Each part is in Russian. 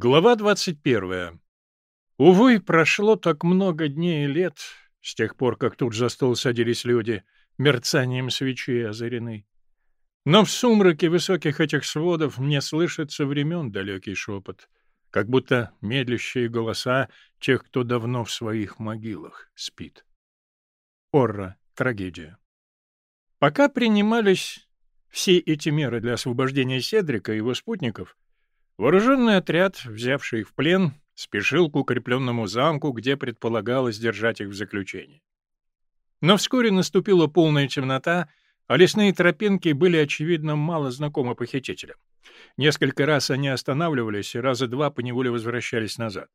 Глава 21. Увы, прошло так много дней и лет, с тех пор, как тут за стол садились люди, мерцанием свечи озарены. Но в сумраке высоких этих сводов мне слышится времен далекий шепот, как будто медлящие голоса тех, кто давно в своих могилах спит. Орра. Трагедия. Пока принимались все эти меры для освобождения Седрика и его спутников, Вооруженный отряд, взявший их в плен, спешил к укрепленному замку, где предполагалось держать их в заключении. Но вскоре наступила полная темнота, а лесные тропинки были, очевидно, мало знакомы похитителям. Несколько раз они останавливались и раза два поневоле возвращались назад.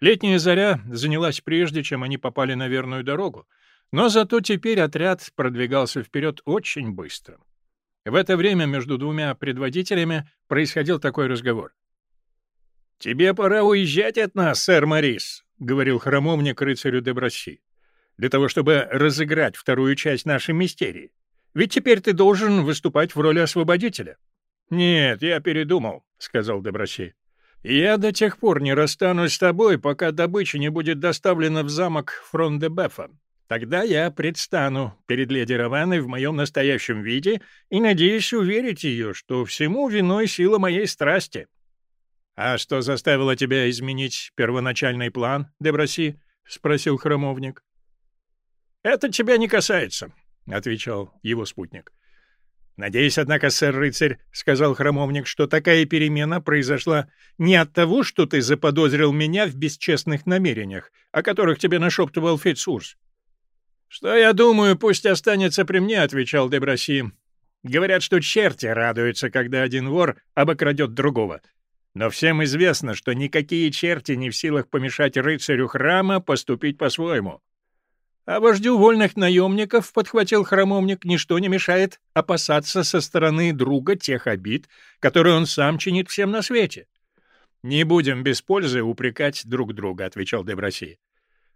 Летняя заря занялась прежде, чем они попали на верную дорогу, но зато теперь отряд продвигался вперед очень быстро. В это время между двумя предводителями происходил такой разговор. «Тебе пора уезжать от нас, сэр Морис», — говорил храмовник рыцарю Дебросси, «для того, чтобы разыграть вторую часть нашей мистерии. Ведь теперь ты должен выступать в роли освободителя». «Нет, я передумал», — сказал Дебросси. «Я до тех пор не расстанусь с тобой, пока добыча не будет доставлена в замок Фрон-де-Бефа. Тогда я предстану перед леди Раваной в моем настоящем виде и надеюсь уверить ее, что всему виной сила моей страсти. — А что заставило тебя изменить первоначальный план, Деброси? — спросил храмовник. — Это тебя не касается, — отвечал его спутник. — Надеюсь, однако, сэр-рыцарь, — сказал храмовник, — что такая перемена произошла не от того, что ты заподозрил меня в бесчестных намерениях, о которых тебе нашептывал Фитцурс. «Что я думаю, пусть останется при мне», — отвечал Деброси. «Говорят, что черти радуются, когда один вор обокрадет другого. Но всем известно, что никакие черти не в силах помешать рыцарю храма поступить по-своему». «А вождю вольных наемников, — подхватил храмовник, — ничто не мешает опасаться со стороны друга тех обид, которые он сам чинит всем на свете». «Не будем без пользы упрекать друг друга», — отвечал Деброси.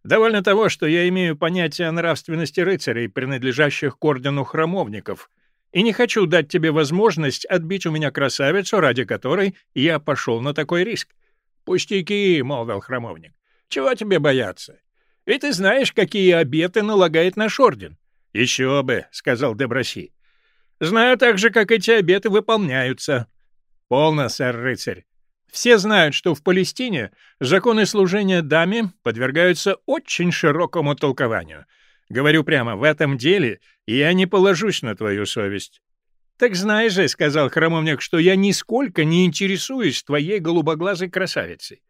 Довольно того, что я имею понятие о нравственности рыцарей, принадлежащих к ордену храмовников, и не хочу дать тебе возможность отбить у меня красавицу, ради которой я пошел на такой риск. — Пустяки, — молвил храмовник. — Чего тебе бояться? Ведь ты знаешь, какие обеты налагает наш орден. — Еще бы, — сказал Деброси. — Знаю также, как эти обеты выполняются. — Полно, сэр-рыцарь. Все знают, что в Палестине законы служения даме подвергаются очень широкому толкованию. Говорю прямо, в этом деле я не положусь на твою совесть. — Так знаешь же, — сказал храмовник, — что я нисколько не интересуюсь твоей голубоглазой красавицей.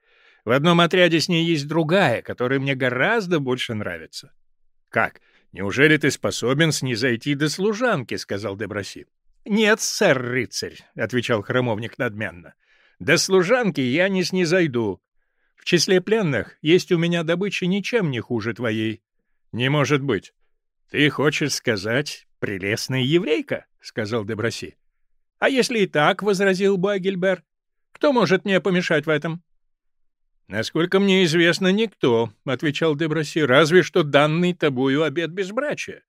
В одном отряде с ней есть другая, которая мне гораздо больше нравится. — Как? Неужели ты способен снизойти до служанки? — сказал Деброси. — Нет, сэр-рыцарь, — отвечал храмовник надменно. До служанки я не снизойду. В числе пленных есть у меня добыча ничем не хуже твоей. — Не может быть. Ты хочешь сказать «прелестная еврейка», — сказал Деброси. — А если и так, — возразил Багельбер, — кто может мне помешать в этом? — Насколько мне известно, никто, — отвечал Деброси, — разве что данный тобою обед безбрачия.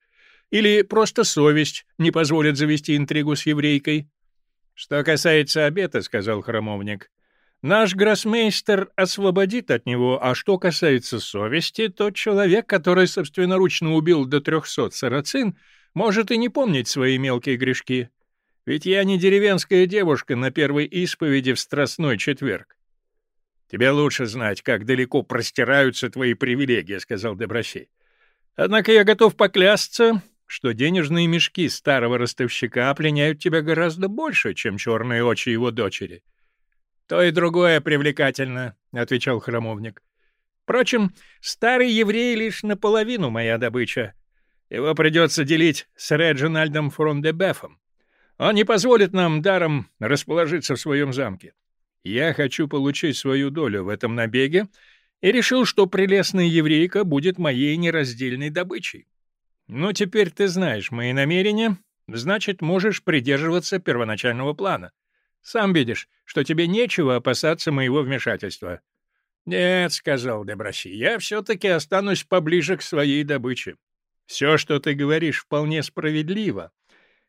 Или просто совесть не позволит завести интригу с еврейкой. «Что касается обета, — сказал храмовник, — наш гроссмейстер освободит от него, а что касается совести, то человек, который собственноручно убил до трехсот сарацин, может и не помнить свои мелкие грешки. Ведь я не деревенская девушка на первой исповеди в Страстной четверг. — Тебе лучше знать, как далеко простираются твои привилегии, — сказал Дебросей. — Однако я готов поклясться, что денежные мешки старого ростовщика пленяют тебя гораздо больше, чем черные очи его дочери. — То и другое привлекательно, — отвечал храмовник. — Впрочем, старый еврей лишь наполовину моя добыча. Его придется делить с Реджинальдом Фрондебефом. Он не позволит нам даром расположиться в своем замке. Я хочу получить свою долю в этом набеге и решил, что прелестная еврейка будет моей нераздельной добычей. «Ну, теперь ты знаешь мои намерения, значит, можешь придерживаться первоначального плана. Сам видишь, что тебе нечего опасаться моего вмешательства». «Нет», — сказал Деброси, — «я все-таки останусь поближе к своей добыче. Все, что ты говоришь, вполне справедливо.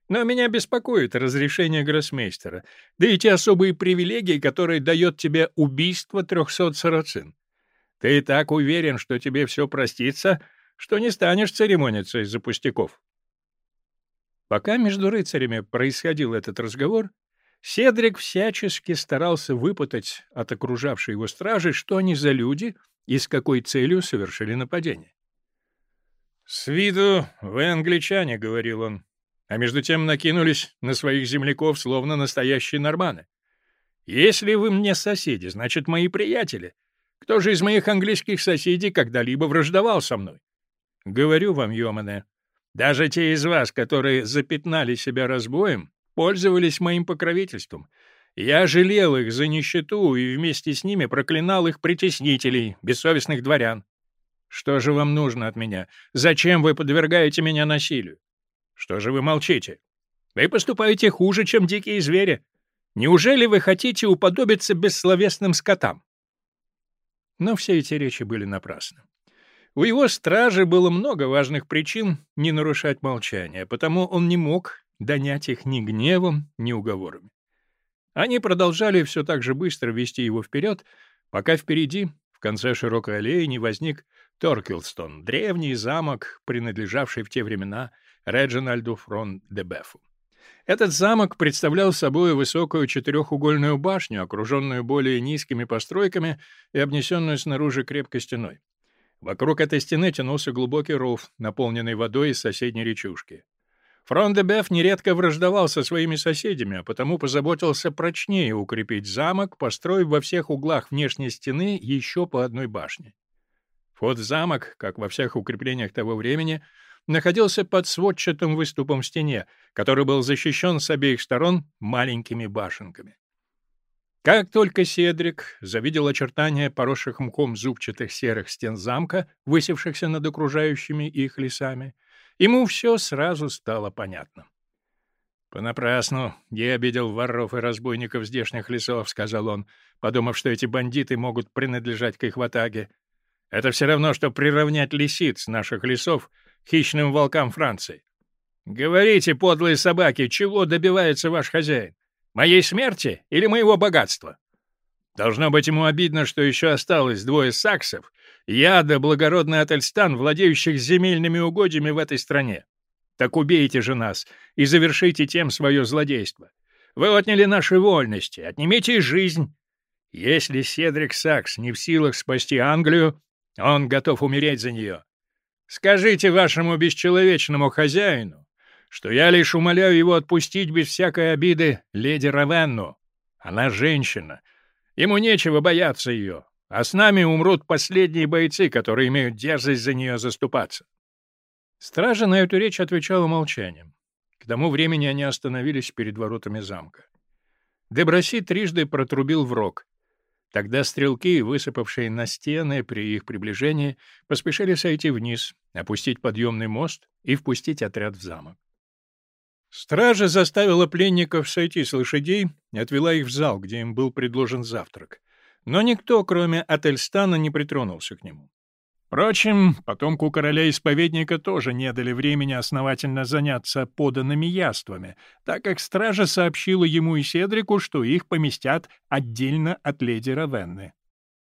Но меня беспокоит разрешение гроссмейстера, да и те особые привилегии, которые дает тебе убийство трехсот сарацин. Ты так уверен, что тебе все простится, что не станешь церемониться из-за пустяков. Пока между рыцарями происходил этот разговор, Седрик всячески старался выпытать от окружавшей его стражи, что они за люди и с какой целью совершили нападение. «С виду вы англичане», — говорил он, а между тем накинулись на своих земляков, словно настоящие норманы. «Если вы мне соседи, значит, мои приятели. Кто же из моих английских соседей когда-либо враждовал со мной? Говорю вам, Йомане, даже те из вас, которые запятнали себя разбоем, пользовались моим покровительством. Я жалел их за нищету и вместе с ними проклинал их притеснителей, бессовестных дворян. Что же вам нужно от меня? Зачем вы подвергаете меня насилию? Что же вы молчите? Вы поступаете хуже, чем дикие звери. Неужели вы хотите уподобиться бессловесным скотам? Но все эти речи были напрасны. У его стражи было много важных причин не нарушать молчание, потому он не мог донять их ни гневом, ни уговорами. Они продолжали все так же быстро вести его вперед, пока впереди, в конце широкой аллеи, не возник Торкелстон, древний замок, принадлежавший в те времена Реджинальду фрон де Бефу. Этот замок представлял собой высокую четырехугольную башню, окруженную более низкими постройками и обнесенную снаружи крепкой стеной. Вокруг этой стены тянулся глубокий ров, наполненный водой из соседней речушки. Фрон де Беф нередко враждовал со своими соседями, а потому позаботился прочнее укрепить замок, построив во всех углах внешней стены еще по одной башне. Вход в замок, как во всех укреплениях того времени, находился под сводчатым выступом в стене, который был защищен с обеих сторон маленькими башенками. Как только Седрик завидел очертания поросших мхом зубчатых серых стен замка, высевшихся над окружающими их лесами, ему все сразу стало понятно. «Понапрасну я обидел воров и разбойников здешних лесов», — сказал он, подумав, что эти бандиты могут принадлежать к их ватаге. Это все равно, что приравнять лисиц наших лесов хищным волкам Франции. Говорите, подлые собаки, чего добивается ваш хозяин? Моей смерти или моего богатства? Должно быть ему обидно, что еще осталось двое саксов, я да благородный Ательстан, владеющих земельными угодьями в этой стране. Так убейте же нас и завершите тем свое злодейство. Вы отняли наши вольности, отнимите жизнь. Если Седрик Сакс не в силах спасти Англию, он готов умереть за нее. Скажите вашему бесчеловечному хозяину, что я лишь умоляю его отпустить без всякой обиды леди Равенну. Она женщина. Ему нечего бояться ее, а с нами умрут последние бойцы, которые имеют дерзость за нее заступаться. Стража на эту речь отвечала молчанием. К тому времени они остановились перед воротами замка. Деброси трижды протрубил в рог. Тогда стрелки, высыпавшие на стены при их приближении, поспешили сойти вниз, опустить подъемный мост и впустить отряд в замок. Стража заставила пленников сойти с лошадей и отвела их в зал, где им был предложен завтрак. Но никто, кроме Ательстана, не притронулся к нему. Впрочем, потомку короля-исповедника тоже не дали времени основательно заняться поданными яствами, так как стража сообщила ему и Седрику, что их поместят отдельно от леди Равенны.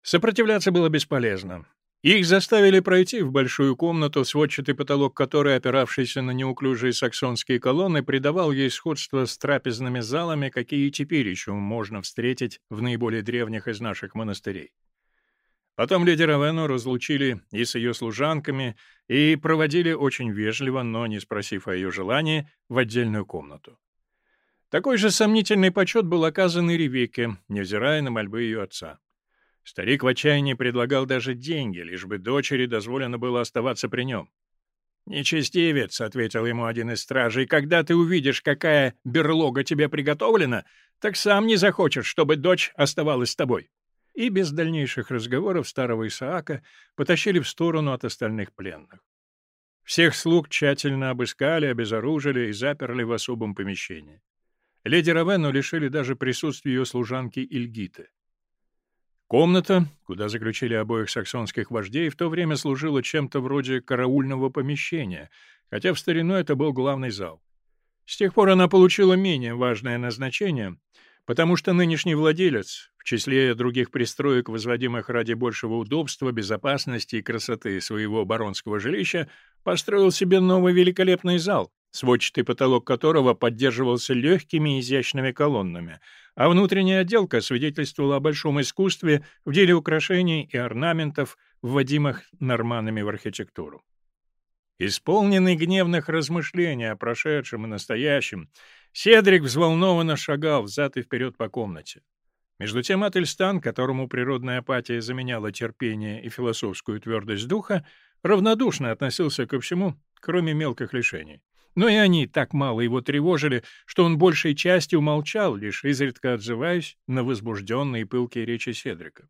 Сопротивляться было бесполезно. Их заставили пройти в большую комнату, сводчатый потолок которой, опиравшийся на неуклюжие саксонские колонны, придавал ей сходство с трапезными залами, какие теперь еще можно встретить в наиболее древних из наших монастырей. Потом леди Равену разлучили и с ее служанками, и проводили очень вежливо, но не спросив о ее желании, в отдельную комнату. Такой же сомнительный почет был оказан и Ревеке, невзирая на мольбы ее отца. Старик в отчаянии предлагал даже деньги, лишь бы дочери дозволено было оставаться при нем. «Нечестивец», — ответил ему один из стражей, — «когда ты увидишь, какая берлога тебе приготовлена, так сам не захочешь, чтобы дочь оставалась с тобой» и без дальнейших разговоров старого Исаака потащили в сторону от остальных пленных. Всех слуг тщательно обыскали, обезоружили и заперли в особом помещении. Леди Равену лишили даже присутствия ее служанки Ильгиты. Комната, куда заключили обоих саксонских вождей, в то время служила чем-то вроде караульного помещения, хотя в старину это был главный зал. С тех пор она получила менее важное назначение, потому что нынешний владелец, в числе других пристроек, возводимых ради большего удобства, безопасности и красоты своего баронского жилища, построил себе новый великолепный зал, сводчатый потолок которого поддерживался легкими изящными колоннами, а внутренняя отделка свидетельствовала о большом искусстве в деле украшений и орнаментов, вводимых норманами в архитектуру. Исполненный гневных размышлений о прошедшем и настоящем, Седрик взволнованно шагал взад и вперед по комнате. Между тем Ательстан, которому природная апатия заменяла терпение и философскую твердость духа, равнодушно относился ко всему, кроме мелких лишений. Но и они так мало его тревожили, что он большей частью умолчал, лишь изредка отзываясь на возбужденные пылкие речи Седрика.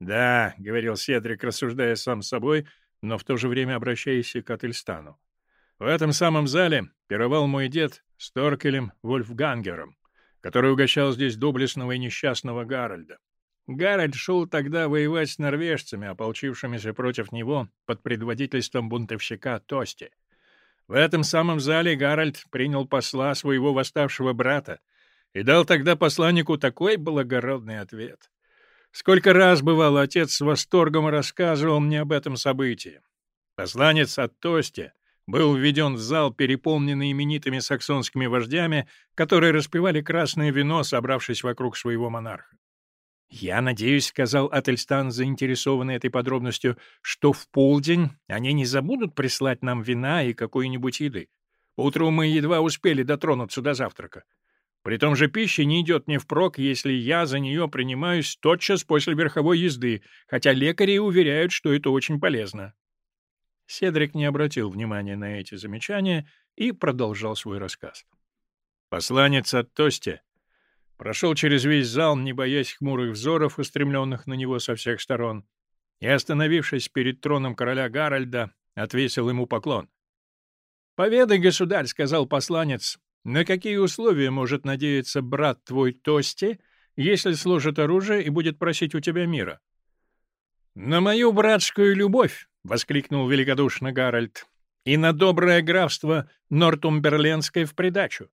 «Да», — говорил Седрик, рассуждая сам с собой, но в то же время обращаясь к Ательстану. «В этом самом зале пировал мой дед с Торкелем Вольфгангером, который угощал здесь доблестного и несчастного Гарольда. Гарольд шел тогда воевать с норвежцами, ополчившимися против него под предводительством бунтовщика Тости. В этом самом зале Гарольд принял посла своего восставшего брата и дал тогда посланнику такой благородный ответ. Сколько раз, бывало, отец с восторгом рассказывал мне об этом событии. Посланец от Тости был введен в зал, переполненный именитыми саксонскими вождями, которые распивали красное вино, собравшись вокруг своего монарха. «Я надеюсь», — сказал Ательстан, заинтересованный этой подробностью, «что в полдень они не забудут прислать нам вина и какой-нибудь еды. Утром мы едва успели дотронуться до завтрака. При том же пища не идет мне впрок, если я за нее принимаюсь тотчас после верховой езды, хотя лекари уверяют, что это очень полезно». Седрик не обратил внимания на эти замечания и продолжал свой рассказ. Посланец от Тости прошел через весь зал, не боясь хмурых взоров, устремленных на него со всех сторон, и, остановившись перед троном короля Гарольда, отвесил ему поклон. «Поведай, государь», — сказал посланец, — «на какие условия может надеяться брат твой Тости, если сложит оружие и будет просить у тебя мира?» «На мою братскую любовь», — воскликнул великодушно Гарольд, — «и на доброе графство Нортумберленское в придачу.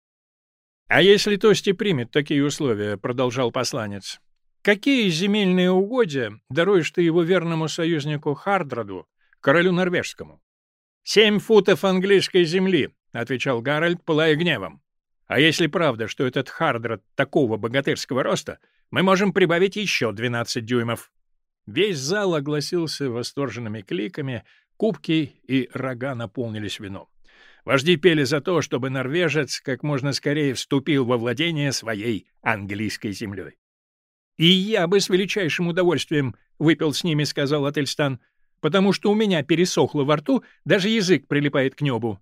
«А если Тости примет такие условия?» — продолжал посланец. «Какие земельные угодья даруешь ты его верному союзнику Хардраду, королю норвежскому?» «Семь футов английской земли», — отвечал Гарольд, пылая гневом. «А если правда, что этот Хардрад такого богатырского роста, мы можем прибавить еще двенадцать дюймов». Весь зал огласился восторженными кликами, кубки и рога наполнились вином. Вожди пели за то, чтобы норвежец как можно скорее вступил во владение своей английской землей. «И я бы с величайшим удовольствием выпил с ними», — сказал Ательстан, «потому что у меня пересохло во рту, даже язык прилипает к небу».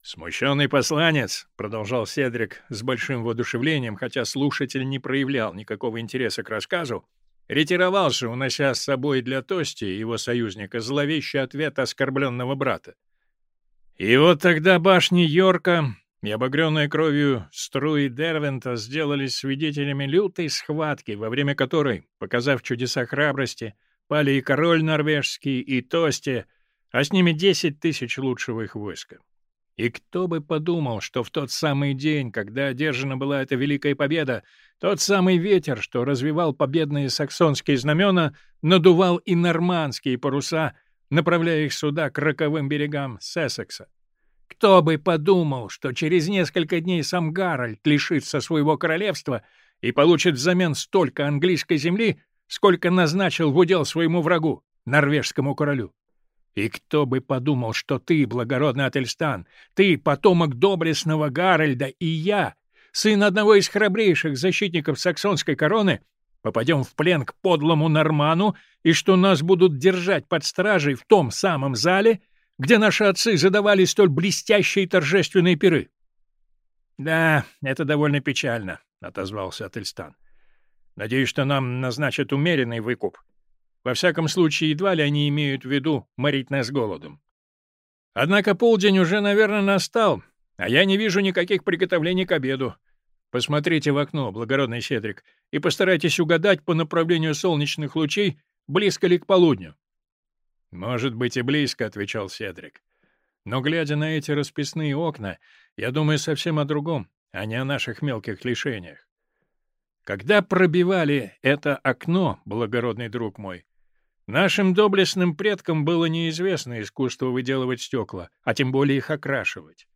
«Смущенный посланец», — продолжал Седрик с большим воодушевлением, хотя слушатель не проявлял никакого интереса к рассказу, ретировался, унося с собой для Тости, его союзника, зловещий ответ оскорбленного брата. И вот тогда башни Йорка и обогренные кровью струи Дервента сделались свидетелями лютой схватки, во время которой, показав чудеса храбрости, пали и король норвежский, и Тости, а с ними десять тысяч лучшего их войска. И кто бы подумал, что в тот самый день, когда одержана была эта великая победа, тот самый ветер, что развивал победные саксонские знамена, надувал и нормандские паруса — направляя их сюда, к роковым берегам Сессекса. Кто бы подумал, что через несколько дней сам Гарольд лишится своего королевства и получит взамен столько английской земли, сколько назначил в удел своему врагу, норвежскому королю. И кто бы подумал, что ты, благородный Ательстан, ты, потомок доблестного Гарольда, и я, сын одного из храбрейших защитников саксонской короны, попадем в плен к подлому Норману, и что нас будут держать под стражей в том самом зале, где наши отцы задавали столь блестящие торжественные пиры. — Да, это довольно печально, — отозвался Ательстан. — Надеюсь, что нам назначат умеренный выкуп. Во всяком случае, едва ли они имеют в виду морить нас голодом. Однако полдень уже, наверное, настал, а я не вижу никаких приготовлений к обеду. Посмотрите в окно, благородный Седрик, и постарайтесь угадать по направлению солнечных лучей, близко ли к полудню. — Может быть и близко, — отвечал Седрик. — Но, глядя на эти расписные окна, я думаю совсем о другом, а не о наших мелких лишениях. Когда пробивали это окно, благородный друг мой, нашим доблестным предкам было неизвестно искусство выделывать стекла, а тем более их окрашивать.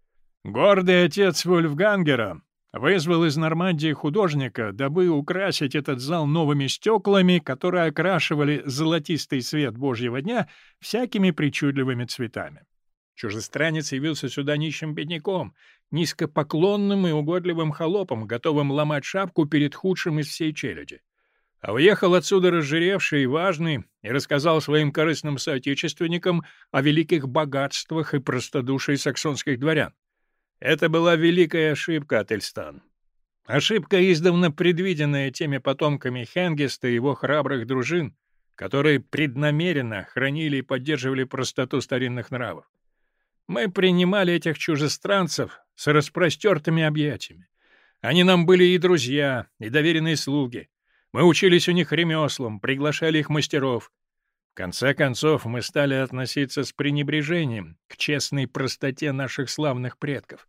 Гордый отец Вольфгангера вызвал из Нормандии художника, дабы украсить этот зал новыми стеклами, которые окрашивали золотистый свет Божьего дня всякими причудливыми цветами. Чужестранец явился сюда нищим бедняком, низкопоклонным и угодливым холопом, готовым ломать шапку перед худшим из всей челяди. А уехал отсюда разжиревший и важный и рассказал своим корыстным соотечественникам о великих богатствах и простодушии саксонских дворян. Это была великая ошибка, Ательстан. Ошибка, издавна предвиденная теми потомками Хенгеста и его храбрых дружин, которые преднамеренно хранили и поддерживали простоту старинных нравов. Мы принимали этих чужестранцев с распростертыми объятиями. Они нам были и друзья, и доверенные слуги. Мы учились у них ремеслам, приглашали их мастеров. В конце концов, мы стали относиться с пренебрежением к честной простоте наших славных предков.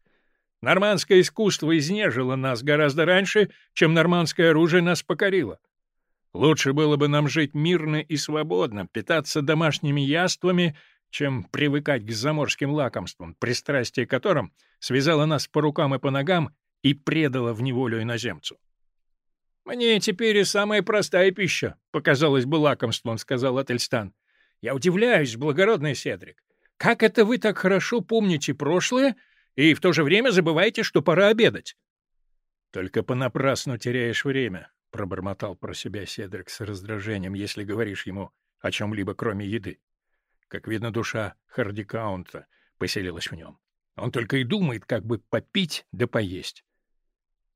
Нормандское искусство изнежило нас гораздо раньше, чем нормандское оружие нас покорило. Лучше было бы нам жить мирно и свободно, питаться домашними яствами, чем привыкать к заморским лакомствам, пристрастие которым связало нас по рукам и по ногам и предало в неволю иноземцу. «Мне теперь и самая простая пища показалась бы лакомством», — сказал Ательстан. «Я удивляюсь, благородный Седрик. Как это вы так хорошо помните прошлое и в то же время забываете, что пора обедать. — Только понапрасну теряешь время, — пробормотал про себя Седрик с раздражением, если говоришь ему о чем-либо, кроме еды. Как видно, душа Хардикаунта поселилась в нем. Он только и думает, как бы попить да поесть.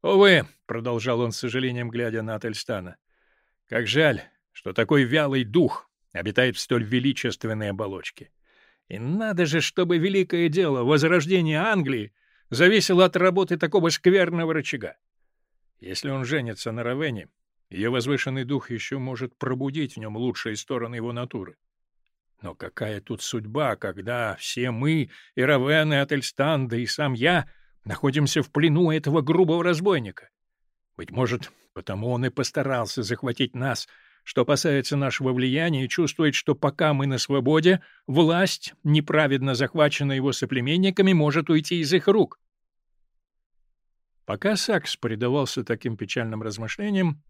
«Увы», — продолжал он с сожалением, глядя на Ательстана, — «как жаль, что такой вялый дух обитает в столь величественной оболочке. И надо же, чтобы великое дело возрождения Англии зависело от работы такого скверного рычага. Если он женится на Равене, ее возвышенный дух еще может пробудить в нем лучшие стороны его натуры. Но какая тут судьба, когда все мы, и Равен, и Ательстан, и сам я, находимся в плену этого грубого разбойника? Быть может, потому он и постарался захватить нас — что опасается нашего влияния и чувствует, что пока мы на свободе, власть, неправедно захваченная его соплеменниками, может уйти из их рук. Пока Сакс предавался таким печальным размышлениям,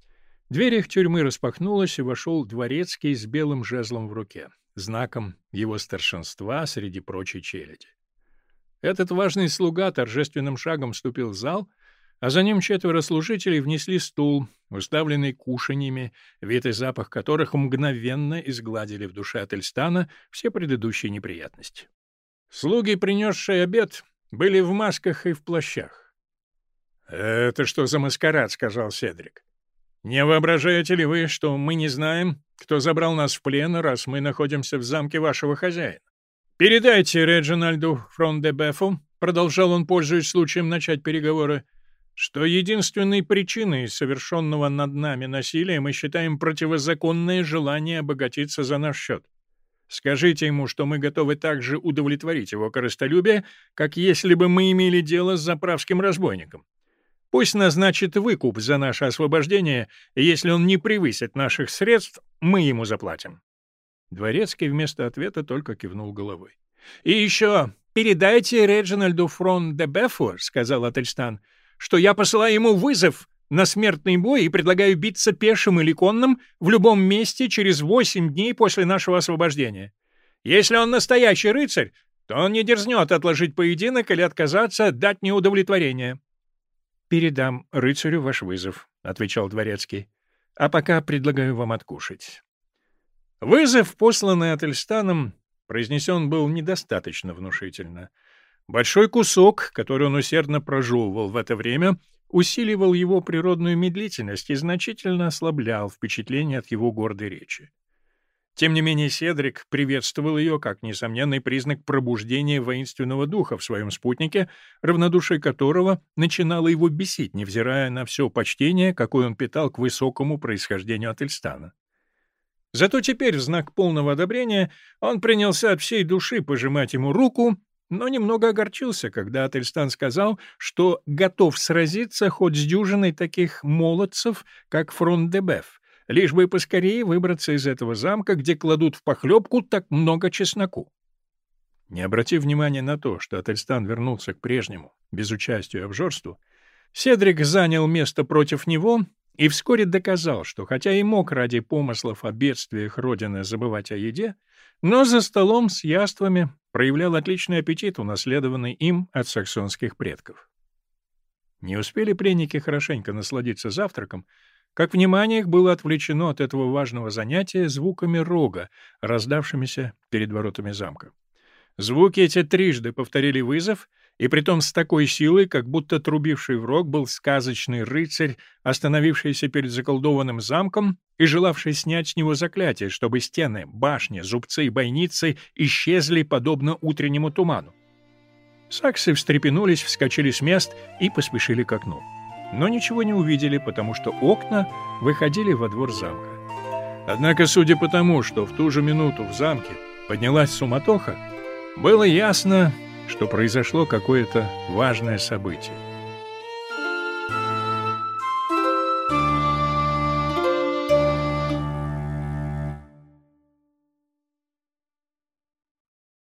дверь их тюрьмы распахнулась, и вошел дворецкий с белым жезлом в руке, знаком его старшинства среди прочей челяди. Этот важный слуга торжественным шагом вступил в зал — а за ним четверо служителей внесли стул, уставленный кушаньями, вид и запах которых мгновенно изгладили в душе Ательстана все предыдущие неприятности. Слуги, принесшие обед, были в масках и в плащах. «Это что за маскарад?» — сказал Седрик. «Не воображаете ли вы, что мы не знаем, кто забрал нас в плен, раз мы находимся в замке вашего хозяина? Передайте Реджинальду Фрон-де-Бефу, — продолжал он, пользуясь случаем начать переговоры, — что единственной причиной совершенного над нами насилия мы считаем противозаконное желание обогатиться за наш счет. Скажите ему, что мы готовы также удовлетворить его корыстолюбие, как если бы мы имели дело с заправским разбойником. Пусть назначит выкуп за наше освобождение, и если он не превысит наших средств, мы ему заплатим». Дворецкий вместо ответа только кивнул головой. «И еще передайте Реджинальду Фрон де Бефу, — сказал Ательстан, — что я посылаю ему вызов на смертный бой и предлагаю биться пешим или конным в любом месте через восемь дней после нашего освобождения. Если он настоящий рыцарь, то он не дерзнет отложить поединок или отказаться дать мне удовлетворение. — Передам рыцарю ваш вызов, — отвечал дворецкий. — А пока предлагаю вам откушать. Вызов, посланный Ательстаном, произнесен был недостаточно внушительно — Большой кусок, который он усердно прожевывал в это время, усиливал его природную медлительность и значительно ослаблял впечатление от его гордой речи. Тем не менее, Седрик приветствовал ее как несомненный признак пробуждения воинственного духа в своем спутнике, равнодушие которого начинало его бесить, невзирая на все почтение, какое он питал к высокому происхождению Ательстана. Зато теперь, в знак полного одобрения, он принялся от всей души пожимать ему руку но немного огорчился, когда Ательстан сказал, что готов сразиться хоть с дюжиной таких молодцев, как фронт де лишь бы поскорее выбраться из этого замка, где кладут в похлебку так много чесноку. Не обратив внимания на то, что Ательстан вернулся к прежнему, без участия обжорству, Седрик занял место против него и вскоре доказал, что хотя и мог ради помыслов о бедствиях Родины забывать о еде, но за столом с яствами проявлял отличный аппетит, унаследованный им от саксонских предков. Не успели пленники хорошенько насладиться завтраком, как внимание их было отвлечено от этого важного занятия звуками рога, раздавшимися перед воротами замка. Звуки эти трижды повторили вызов, и притом с такой силой, как будто трубивший в рог был сказочный рыцарь, остановившийся перед заколдованным замком и желавший снять с него заклятие, чтобы стены, башни, зубцы и бойницы исчезли подобно утреннему туману. Саксы встрепенулись, вскочили с мест и поспешили к окну. Но ничего не увидели, потому что окна выходили во двор замка. Однако, судя по тому, что в ту же минуту в замке поднялась суматоха, было ясно, что произошло какое-то важное событие.